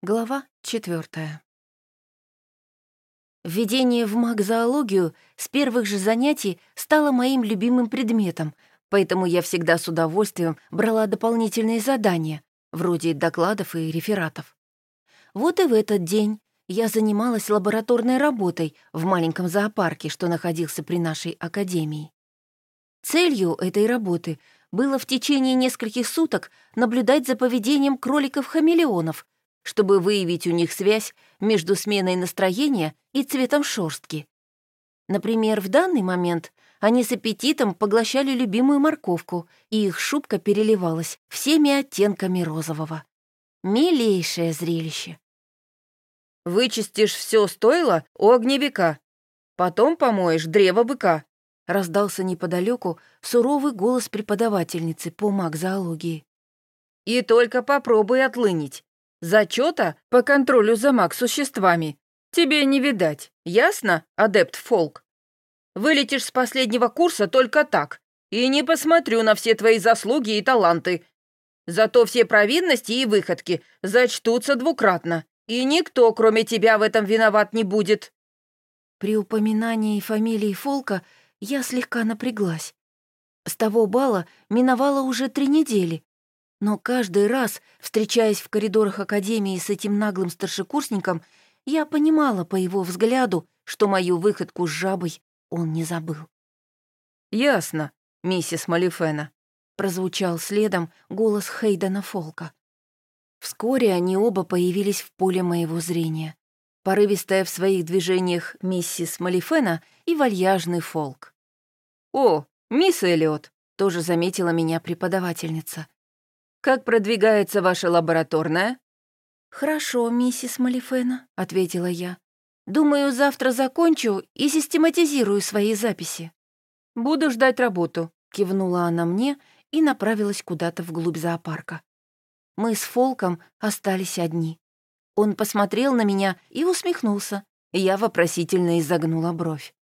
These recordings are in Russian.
Глава четвертая. Введение в магзоологию с первых же занятий стало моим любимым предметом, поэтому я всегда с удовольствием брала дополнительные задания, вроде докладов и рефератов. Вот и в этот день я занималась лабораторной работой в маленьком зоопарке, что находился при нашей академии. Целью этой работы было в течение нескольких суток наблюдать за поведением кроликов-хамелеонов — чтобы выявить у них связь между сменой настроения и цветом шерстки. Например, в данный момент они с аппетитом поглощали любимую морковку, и их шубка переливалась всеми оттенками розового. Милейшее зрелище. «Вычистишь все стойло у огневика, потом помоешь древо быка», раздался неподалеку суровый голос преподавательницы по магзоологии. «И только попробуй отлынить. Зачета по контролю за маг-существами тебе не видать, ясно, адепт Фолк? Вылетишь с последнего курса только так, и не посмотрю на все твои заслуги и таланты. Зато все провинности и выходки зачтутся двукратно, и никто, кроме тебя, в этом виноват не будет». При упоминании фамилии Фолка я слегка напряглась. С того бала миновало уже три недели, но каждый раз, встречаясь в коридорах Академии с этим наглым старшекурсником, я понимала по его взгляду, что мою выходку с жабой он не забыл. «Ясно, миссис Малифена», — прозвучал следом голос Хейдена Фолка. Вскоре они оба появились в поле моего зрения. Порывистая в своих движениях миссис Малифена и вальяжный Фолк. «О, мисс Эллиот», — тоже заметила меня преподавательница. «Как продвигается ваша лабораторная?» «Хорошо, миссис Малифена», — ответила я. «Думаю, завтра закончу и систематизирую свои записи». «Буду ждать работу», — кивнула она мне и направилась куда-то вглубь зоопарка. Мы с Фолком остались одни. Он посмотрел на меня и усмехнулся. Я вопросительно изогнула бровь.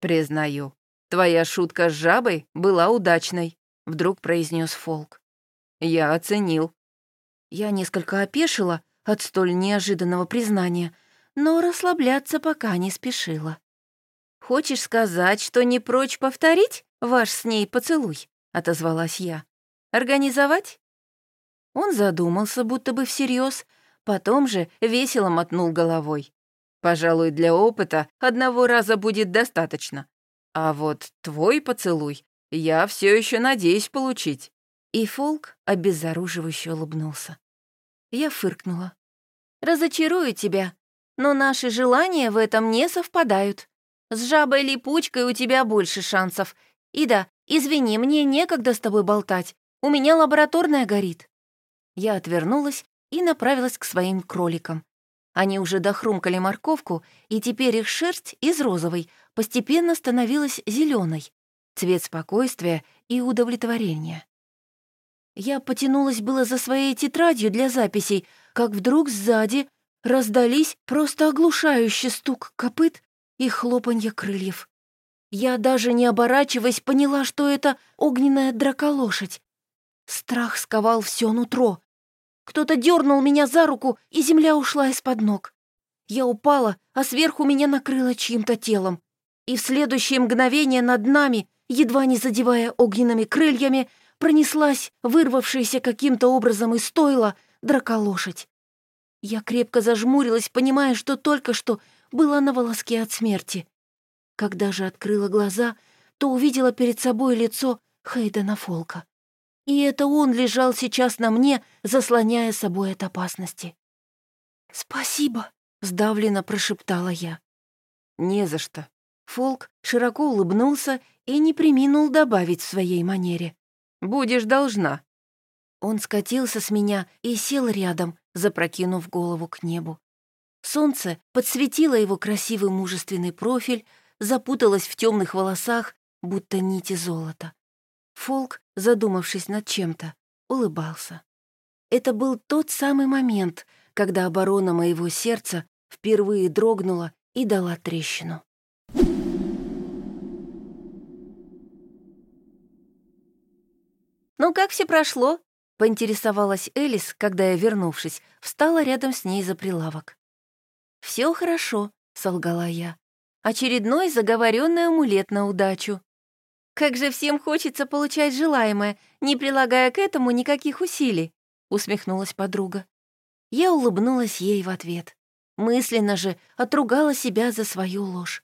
«Признаю, твоя шутка с жабой была удачной», — вдруг произнес Фолк. Я оценил. Я несколько опешила от столь неожиданного признания, но расслабляться пока не спешила. «Хочешь сказать, что не прочь повторить ваш с ней поцелуй?» — отозвалась я. «Организовать?» Он задумался, будто бы всерьез, потом же весело мотнул головой. «Пожалуй, для опыта одного раза будет достаточно. А вот твой поцелуй я все еще надеюсь получить». И Фолк обезоруживающе улыбнулся. Я фыркнула. «Разочарую тебя, но наши желания в этом не совпадают. С жабой-липучкой у тебя больше шансов. И да, извини, мне некогда с тобой болтать. У меня лабораторная горит». Я отвернулась и направилась к своим кроликам. Они уже дохрумкали морковку, и теперь их шерсть из розовой постепенно становилась зеленой, цвет спокойствия и удовлетворения. Я потянулась было за своей тетрадью для записей, как вдруг сзади раздались просто оглушающий стук копыт и хлопанье крыльев. Я даже не оборачиваясь поняла, что это огненная драколошадь. Страх сковал все нутро. Кто-то дернул меня за руку, и земля ушла из-под ног. Я упала, а сверху меня накрыло чьим-то телом. И в следующее мгновение над нами, едва не задевая огненными крыльями, пронеслась, вырвавшаяся каким-то образом из стойла, драколошадь. Я крепко зажмурилась, понимая, что только что была на волоске от смерти. Когда же открыла глаза, то увидела перед собой лицо Хейдена Фолка. И это он лежал сейчас на мне, заслоняя собой от опасности. «Спасибо», — сдавленно прошептала я. «Не за что». Фолк широко улыбнулся и не приминул добавить в своей манере. Будешь должна». Он скатился с меня и сел рядом, запрокинув голову к небу. Солнце подсветило его красивый мужественный профиль, запуталось в темных волосах, будто нити золота. Фолк, задумавшись над чем-то, улыбался. Это был тот самый момент, когда оборона моего сердца впервые дрогнула и дала трещину. «Ну как все прошло?» Поинтересовалась Элис, когда я, вернувшись, встала рядом с ней за прилавок. Все хорошо», — солгала я. «Очередной заговоренный амулет на удачу». «Как же всем хочется получать желаемое, не прилагая к этому никаких усилий», — усмехнулась подруга. Я улыбнулась ей в ответ. Мысленно же отругала себя за свою ложь.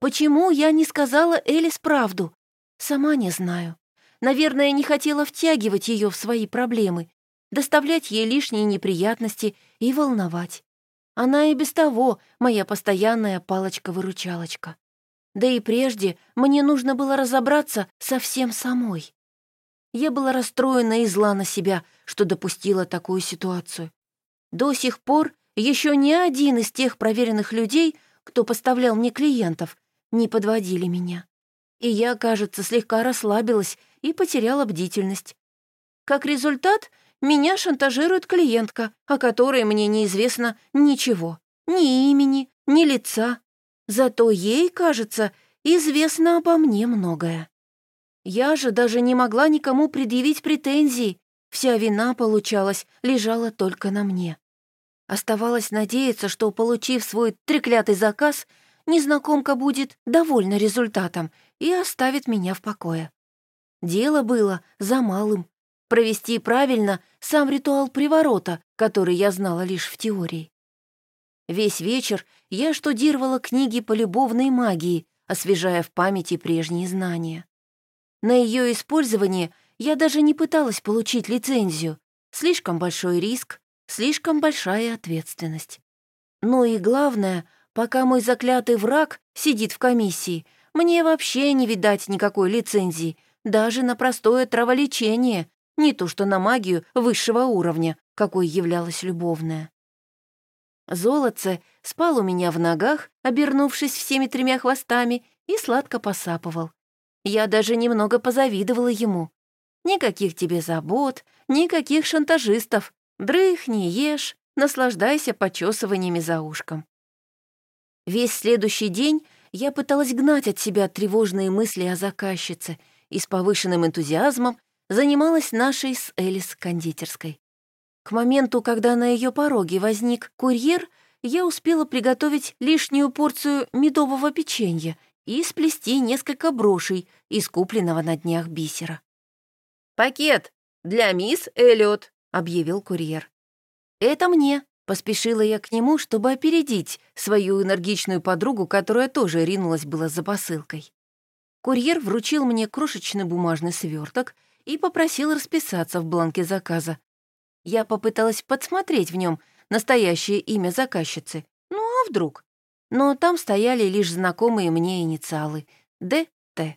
Почему я не сказала Элис правду? Сама не знаю. Наверное, не хотела втягивать ее в свои проблемы, доставлять ей лишние неприятности и волновать. Она и без того моя постоянная палочка-выручалочка. Да и прежде мне нужно было разобраться совсем самой. Я была расстроена и зла на себя, что допустила такую ситуацию. До сих пор еще ни один из тех проверенных людей, кто поставлял мне клиентов, не подводили меня. И я, кажется, слегка расслабилась и потеряла бдительность. Как результат, меня шантажирует клиентка, о которой мне неизвестно ничего. Ни имени, ни лица. Зато ей, кажется, известно обо мне многое. Я же даже не могла никому предъявить претензий. Вся вина, получалась, лежала только на мне. Оставалось надеяться, что, получив свой треклятый заказ, незнакомка будет довольна результатом и оставит меня в покое. Дело было за малым — провести правильно сам ритуал приворота, который я знала лишь в теории. Весь вечер я штудировала книги по любовной магии, освежая в памяти прежние знания. На ее использование я даже не пыталась получить лицензию. Слишком большой риск, слишком большая ответственность. Ну и главное, пока мой заклятый враг сидит в комиссии, мне вообще не видать никакой лицензии, даже на простое траволечение, не то что на магию высшего уровня, какой являлась любовная. Золотце спал у меня в ногах, обернувшись всеми тремя хвостами, и сладко посапывал. Я даже немного позавидовала ему. Никаких тебе забот, никаких шантажистов. Дрыхни, ешь, наслаждайся почесываниями за ушком. Весь следующий день я пыталась гнать от себя тревожные мысли о заказчице и с повышенным энтузиазмом занималась нашей с Элис кондитерской. К моменту, когда на ее пороге возник курьер, я успела приготовить лишнюю порцию медового печенья и сплести несколько брошей из купленного на днях бисера. «Пакет для мисс Эллиот», — объявил курьер. «Это мне», — поспешила я к нему, чтобы опередить свою энергичную подругу, которая тоже ринулась была за посылкой. Курьер вручил мне крошечный бумажный сверток и попросил расписаться в бланке заказа. Я попыталась подсмотреть в нем настоящее имя заказчицы. Ну а вдруг? Но там стояли лишь знакомые мне инициалы — Д.Т.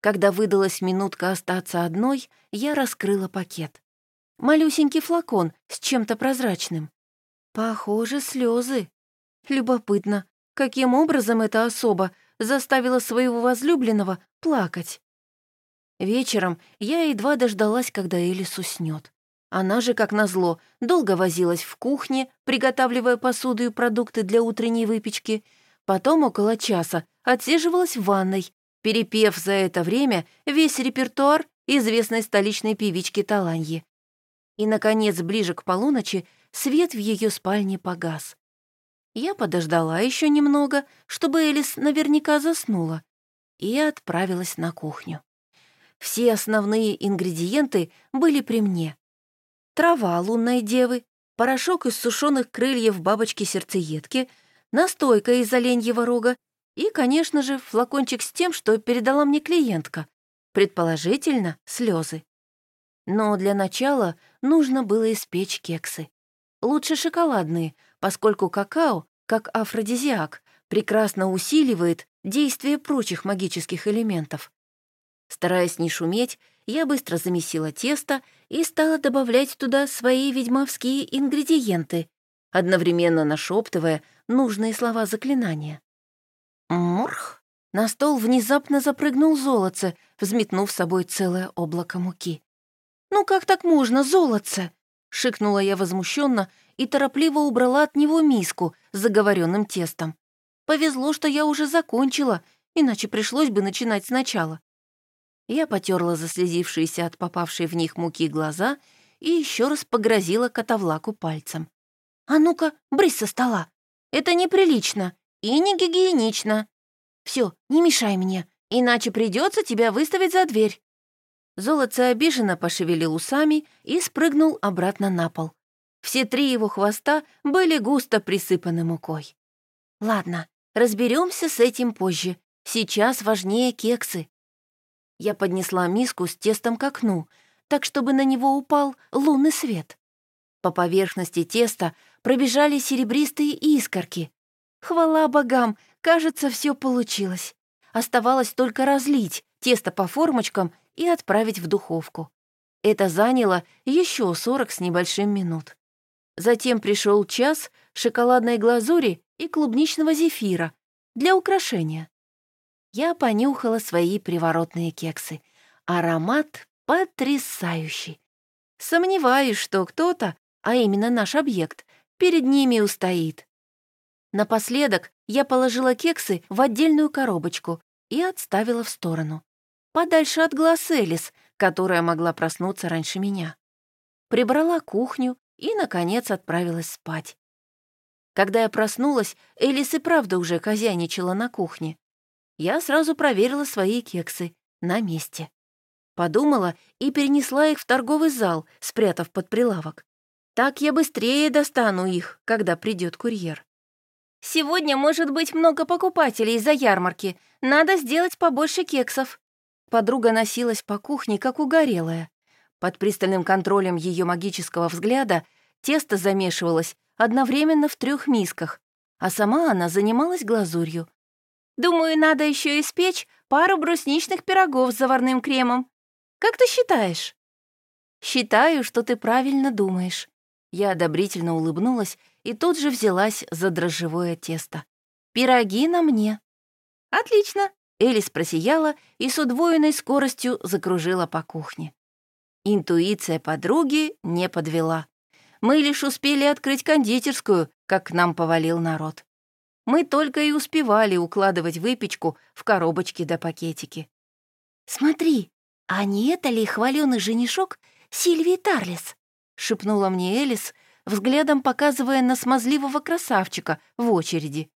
Когда выдалась минутка остаться одной, я раскрыла пакет. Малюсенький флакон с чем-то прозрачным. Похоже, слезы. Любопытно, каким образом эта особа заставила своего возлюбленного плакать. Вечером я едва дождалась, когда Элис уснет. Она же, как назло, долго возилась в кухне, приготавливая посуду и продукты для утренней выпечки. Потом около часа отсиживалась в ванной, перепев за это время весь репертуар известной столичной певички Таланьи. И, наконец, ближе к полуночи свет в ее спальне погас. Я подождала еще немного, чтобы Элис наверняка заснула, и отправилась на кухню. Все основные ингредиенты были при мне. Трава лунной девы, порошок из сушеных крыльев бабочки-сердцеедки, настойка из оленьего рога и, конечно же, флакончик с тем, что передала мне клиентка, предположительно, слезы. Но для начала нужно было испечь кексы. Лучше шоколадные, поскольку какао, как афродизиак, прекрасно усиливает действие прочих магических элементов. Стараясь не шуметь, я быстро замесила тесто и стала добавлять туда свои ведьмовские ингредиенты, одновременно нашептывая нужные слова заклинания. Мурх! На стол внезапно запрыгнул золотце, взметнув собой целое облако муки. «Ну как так можно, золотце?» — шикнула я возмущенно и торопливо убрала от него миску с заговоренным тестом. Повезло, что я уже закончила, иначе пришлось бы начинать сначала. Я потерла заслезившиеся от попавшей в них муки глаза и еще раз погрозила котовлаку пальцем. «А ну-ка, брысь со стола! Это неприлично и не гигиенично. Все, не мешай мне, иначе придется тебя выставить за дверь». Золотце обиженно пошевелил усами и спрыгнул обратно на пол. Все три его хвоста были густо присыпаны мукой. «Ладно, разберемся с этим позже. Сейчас важнее кексы». Я поднесла миску с тестом к окну, так чтобы на него упал лунный свет. По поверхности теста пробежали серебристые искорки. Хвала богам, кажется, все получилось. Оставалось только разлить тесто по формочкам и отправить в духовку. Это заняло еще 40 с небольшим минут. Затем пришел час шоколадной глазури и клубничного зефира для украшения. Я понюхала свои приворотные кексы. Аромат потрясающий. Сомневаюсь, что кто-то, а именно наш объект, перед ними устоит. Напоследок я положила кексы в отдельную коробочку и отставила в сторону. Подальше от глаз Элис, которая могла проснуться раньше меня. Прибрала кухню и, наконец, отправилась спать. Когда я проснулась, Элис и правда уже хозяйничала на кухне я сразу проверила свои кексы на месте. Подумала и перенесла их в торговый зал, спрятав под прилавок. Так я быстрее достану их, когда придет курьер. «Сегодня может быть много покупателей из-за ярмарки. Надо сделать побольше кексов». Подруга носилась по кухне, как угорелая. Под пристальным контролем ее магического взгляда тесто замешивалось одновременно в трех мисках, а сама она занималась глазурью, Думаю, надо еще испечь пару брусничных пирогов с заварным кремом. Как ты считаешь?» «Считаю, что ты правильно думаешь». Я одобрительно улыбнулась и тут же взялась за дрожжевое тесто. «Пироги на мне». «Отлично!» Элис просияла и с удвоенной скоростью закружила по кухне. Интуиция подруги не подвела. Мы лишь успели открыть кондитерскую, как к нам повалил народ. Мы только и успевали укладывать выпечку в коробочки да пакетики. «Смотри, а не это ли хваленый женишок Сильвии Тарлис?» — шепнула мне Элис, взглядом показывая на смазливого красавчика в очереди.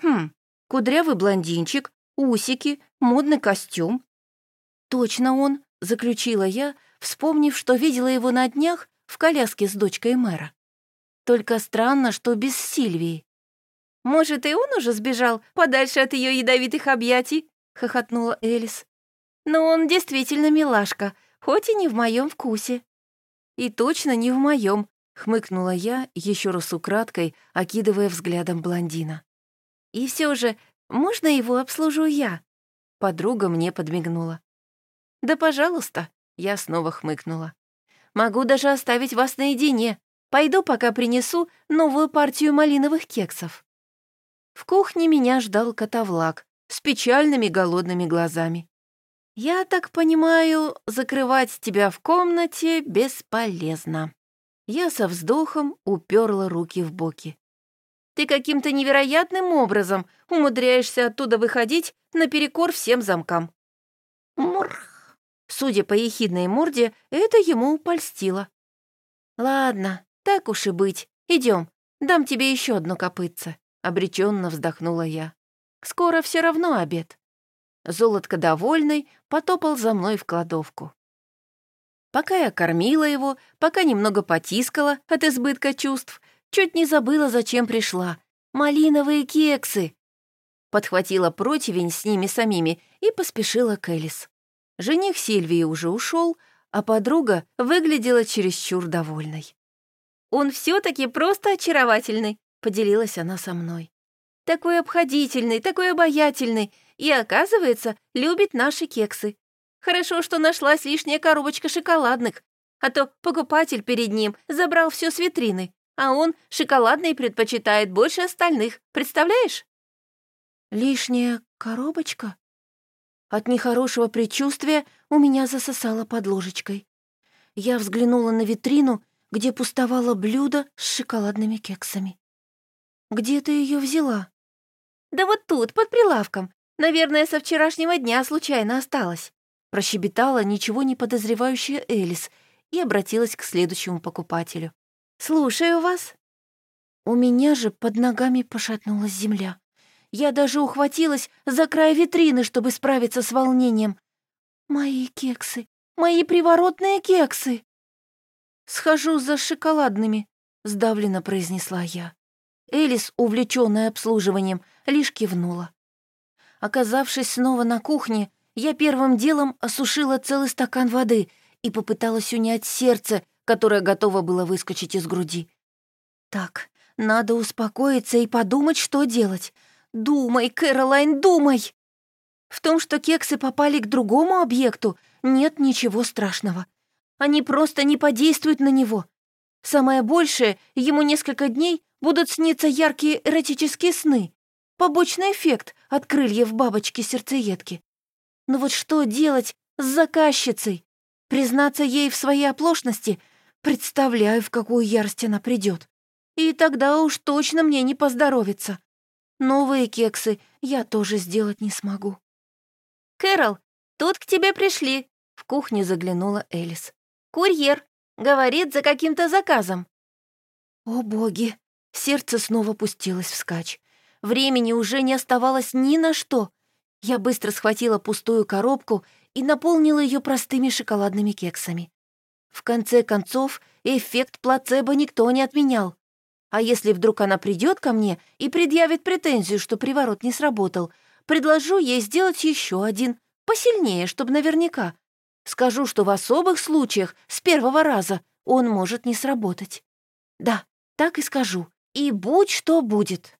«Хм, кудрявый блондинчик, усики, модный костюм». «Точно он», — заключила я, вспомнив, что видела его на днях в коляске с дочкой мэра. Только странно, что без Сильвии. «Может, и он уже сбежал подальше от ее ядовитых объятий?» — хохотнула Элис. «Но он действительно милашка, хоть и не в моем вкусе». «И точно не в моем, хмыкнула я, еще раз украдкой, окидывая взглядом блондина. «И все же, можно его обслужу я?» Подруга мне подмигнула. «Да, пожалуйста», — я снова хмыкнула. «Могу даже оставить вас наедине. Пойду пока принесу новую партию малиновых кексов». В кухне меня ждал котовлак с печальными голодными глазами. «Я так понимаю, закрывать тебя в комнате бесполезно». Я со вздохом уперла руки в боки. «Ты каким-то невероятным образом умудряешься оттуда выходить наперекор всем замкам». «Мурх!» Судя по ехидной морде, это ему упольстило. «Ладно, так уж и быть. Идем, дам тебе еще одно копытце». Обреченно вздохнула я. «Скоро все равно обед». Золотко довольный потопал за мной в кладовку. Пока я кормила его, пока немного потискала от избытка чувств, чуть не забыла, зачем пришла. Малиновые кексы! Подхватила противень с ними самими и поспешила к Элис. Жених Сильвии уже ушел, а подруга выглядела чересчур довольной. «Он все таки просто очаровательный», поделилась она со мной. «Такой обходительный, такой обаятельный, и, оказывается, любит наши кексы. Хорошо, что нашлась лишняя коробочка шоколадных, а то покупатель перед ним забрал все с витрины, а он шоколадные предпочитает больше остальных, представляешь?» «Лишняя коробочка?» От нехорошего предчувствия у меня засосало под ложечкой. Я взглянула на витрину, где пустовало блюдо с шоколадными кексами. Где ты ее взяла?» «Да вот тут, под прилавком. Наверное, со вчерашнего дня случайно осталось». прощебетала ничего не подозревающая Элис и обратилась к следующему покупателю. «Слушаю вас». У меня же под ногами пошатнулась земля. Я даже ухватилась за край витрины, чтобы справиться с волнением. «Мои кексы! Мои приворотные кексы!» «Схожу за шоколадными», — сдавленно произнесла я. Элис, увлечённая обслуживанием, лишь кивнула. Оказавшись снова на кухне, я первым делом осушила целый стакан воды и попыталась унять сердце, которое готово было выскочить из груди. Так, надо успокоиться и подумать, что делать. Думай, Кэролайн, думай! В том, что кексы попали к другому объекту, нет ничего страшного. Они просто не подействуют на него. Самое большее, ему несколько дней будут сниться яркие эротические сны. Побочный эффект от крыльев бабочки-сердцеедки. Но вот что делать с заказчицей? Признаться ей в своей оплошности? Представляю, в какую ярость она придет. И тогда уж точно мне не поздоровится. Новые кексы я тоже сделать не смогу. «Кэрол, тут к тебе пришли», — в кухню заглянула Элис. «Курьер. Говорит, за каким-то заказом». О боги! Сердце снова пустилось вскачь. Времени уже не оставалось ни на что. Я быстро схватила пустую коробку и наполнила ее простыми шоколадными кексами. В конце концов, эффект плацебо никто не отменял. А если вдруг она придет ко мне и предъявит претензию, что приворот не сработал, предложу ей сделать еще один, посильнее, чтобы наверняка. Скажу, что в особых случаях с первого раза он может не сработать. Да, так и скажу. И будь что будет.